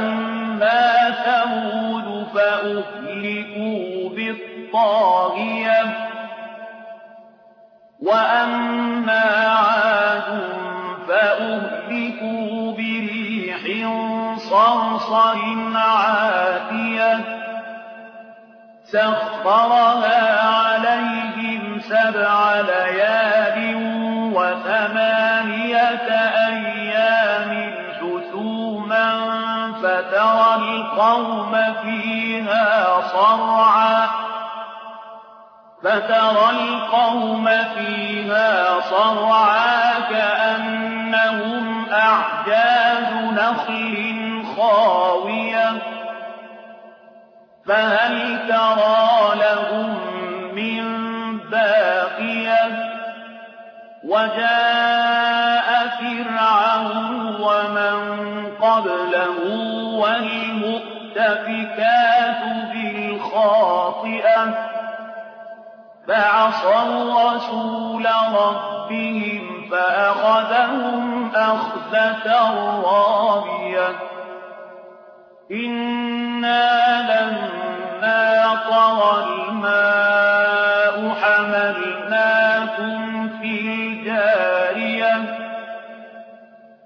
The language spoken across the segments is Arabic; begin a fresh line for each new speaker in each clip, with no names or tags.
فأما ثمود فأهلكوا بالطاغية وأما عاد فأهلكوا بريح صرصر عاتية سخرها عليهم سبع ليال فترى القوم فيها صرعا. فترى القوم فيها صرعا كأنهم أعجاز نخل خاوية. فهل ترى لهم من باقية؟ وجاء فرعون قبله والمؤتفكات بالخاطئة فعصوا رسول ربهم فأخذهم أخذة رابية إنا لما طغى الماء حملناكم في الجارية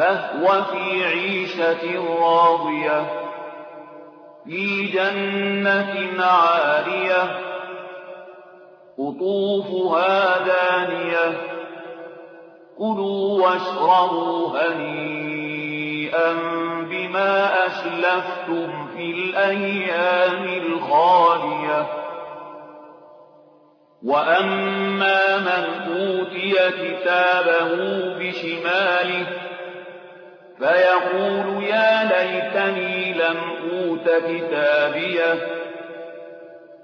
فهو في عيشة راضية في جنة عالية قطوفها دانية كلوا واشربوا هنيئا بما أسلفتم في الأيام الخالية. وأما من أوتي كتابه بشماله فيقول يا ليتني لم أوت كتابيه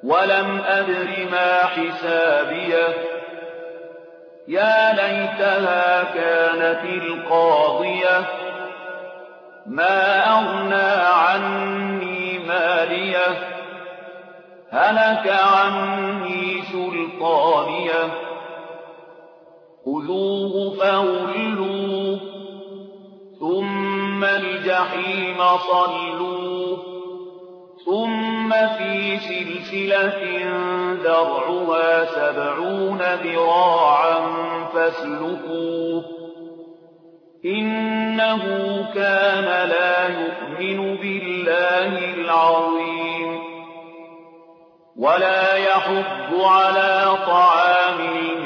ولم أدر ما حسابيه يا ليتها كانت القاضية ما أغنى عني ماليه هلك عني سلطانيه خذوه فغلوه ثم الجحيم صلوه ثم في سلسلة ذرعها سبعون ذراعا فاسلكوه إنه كان لا يؤمن بالله العظيم ولا يحض على طعام المسكين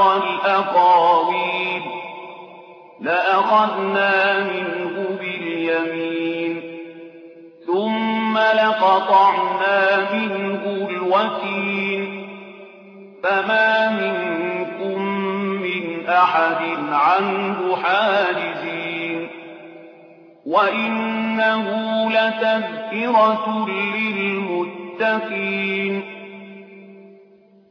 بعض الأقاويل لأخذنا منه باليمين ثم لقطعنا منه الوتين فما منكم من أحد عنه حاجزين وإنه لتذكرة للمتقين